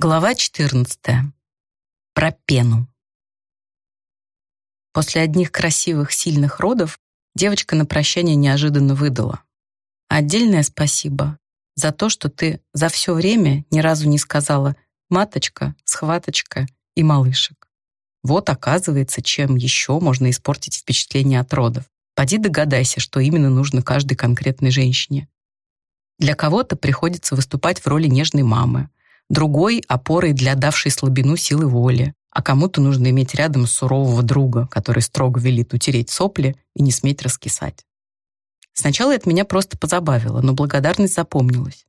Глава 14. Про пену. После одних красивых, сильных родов девочка на прощание неожиданно выдала. Отдельное спасибо за то, что ты за все время ни разу не сказала «маточка», «схваточка» и «малышек». Вот, оказывается, чем еще можно испортить впечатление от родов. Поди догадайся, что именно нужно каждой конкретной женщине. Для кого-то приходится выступать в роли нежной мамы, другой — опорой для давшей слабину силы воли, а кому-то нужно иметь рядом сурового друга, который строго велит утереть сопли и не сметь раскисать. Сначала это меня просто позабавило, но благодарность запомнилась.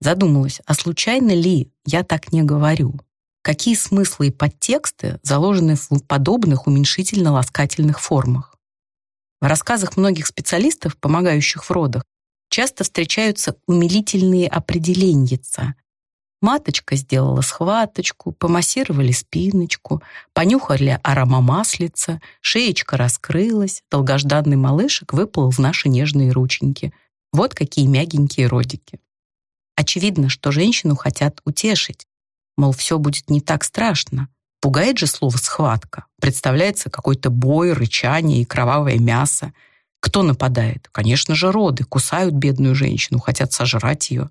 Задумалась, а случайно ли я так не говорю? Какие смыслы и подтексты заложены в подобных уменьшительно-ласкательных формах? В рассказах многих специалистов, помогающих в родах, часто встречаются умилительные определеньица. Маточка сделала схваточку, помассировали спиночку, понюхали аромамаслица, шеечка раскрылась, долгожданный малышек выплыл в наши нежные рученьки. Вот какие мягенькие родики. Очевидно, что женщину хотят утешить. Мол, все будет не так страшно. Пугает же слово «схватка». Представляется какой-то бой, рычание и кровавое мясо. Кто нападает? Конечно же, роды. Кусают бедную женщину, хотят сожрать ее.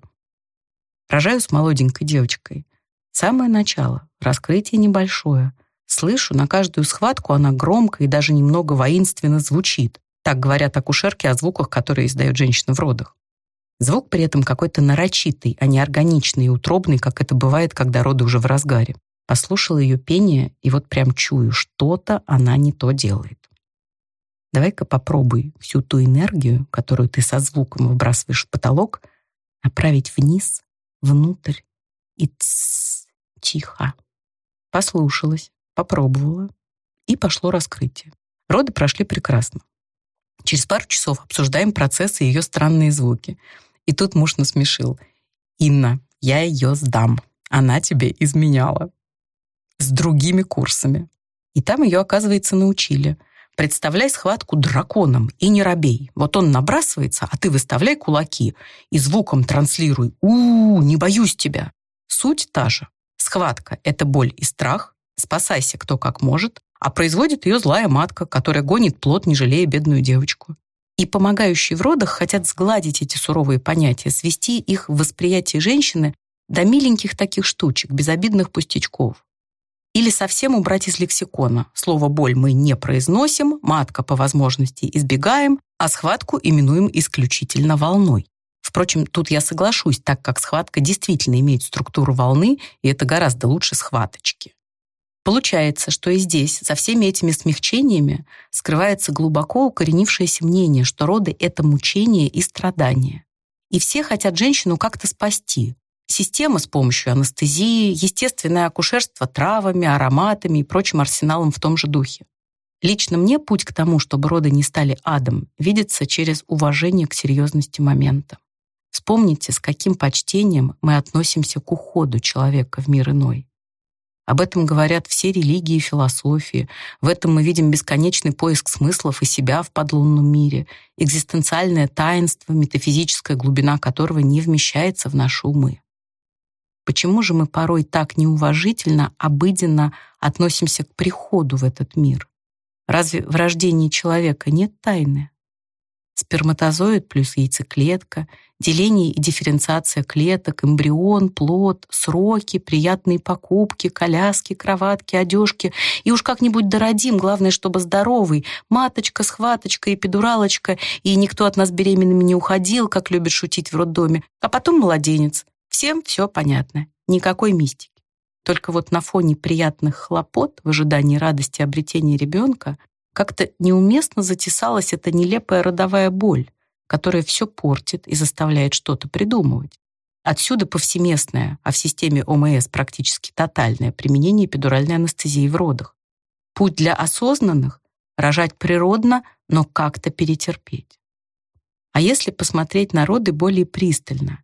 Рожаю с молоденькой девочкой. Самое начало. Раскрытие небольшое. Слышу, на каждую схватку она громко и даже немного воинственно звучит. Так говорят акушерки о звуках, которые издает женщина в родах. Звук при этом какой-то нарочитый, а не органичный и утробный, как это бывает, когда роды уже в разгаре. Послушала ее пение, и вот прям чую, что-то она не то делает. Давай-ка попробуй всю ту энергию, которую ты со звуком выбрасываешь в потолок, направить вниз, внутрь и тс, тихо. Послушалась, попробовала, и пошло раскрытие. Роды прошли прекрасно. Через пару часов обсуждаем процессы и ее странные звуки. И тут муж насмешил. «Инна, я ее сдам. Она тебе изменяла». С другими курсами. И там ее, оказывается, научили. Представляй схватку драконом и не робей. Вот он набрасывается, а ты выставляй кулаки и звуком транслируй у, -у, -у не боюсь тебя». Суть та же. Схватка — это боль и страх. Спасайся кто как может. А производит ее злая матка, которая гонит плод, не жалея бедную девочку. И помогающие в родах хотят сгладить эти суровые понятия, свести их в восприятии женщины до миленьких таких штучек, безобидных пустячков. Или совсем убрать из лексикона. Слово «боль» мы не произносим, матка по возможности избегаем, а схватку именуем исключительно волной. Впрочем, тут я соглашусь, так как схватка действительно имеет структуру волны, и это гораздо лучше схваточки. Получается, что и здесь, за всеми этими смягчениями, скрывается глубоко укоренившееся мнение, что роды — это мучение и страдание. И все хотят женщину как-то спасти, Система с помощью анестезии, естественное акушерство травами, ароматами и прочим арсеналом в том же духе. Лично мне путь к тому, чтобы роды не стали адом, видится через уважение к серьезности момента. Вспомните, с каким почтением мы относимся к уходу человека в мир иной. Об этом говорят все религии и философии. В этом мы видим бесконечный поиск смыслов и себя в подлунном мире, экзистенциальное таинство, метафизическая глубина которого не вмещается в наши умы. Почему же мы порой так неуважительно, обыденно относимся к приходу в этот мир? Разве в рождении человека нет тайны? Сперматозоид плюс яйцеклетка, деление и дифференциация клеток, эмбрион, плод, сроки, приятные покупки, коляски, кроватки, одежки. И уж как-нибудь дородим, главное, чтобы здоровый, маточка, схваточка, эпидуралочка, и никто от нас беременными не уходил, как любят шутить в роддоме. А потом младенец, Всем все понятно, никакой мистики. Только вот на фоне приятных хлопот в ожидании радости обретения ребенка как-то неуместно затесалась эта нелепая родовая боль, которая все портит и заставляет что-то придумывать. Отсюда повсеместное, а в системе ОМС практически тотальное применение эпидуральной анестезии в родах. Путь для осознанных — рожать природно, но как-то перетерпеть. А если посмотреть на роды более пристально,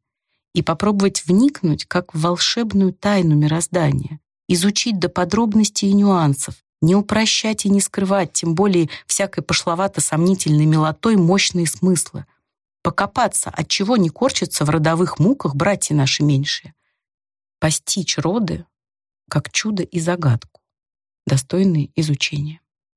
и попробовать вникнуть как в волшебную тайну мироздания, изучить до подробностей и нюансов, не упрощать и не скрывать, тем более всякой пошловато-сомнительной милотой мощные смыслы, покопаться, от чего не корчатся в родовых муках братья наши меньшие. постичь роды как чудо и загадку, достойные изучения.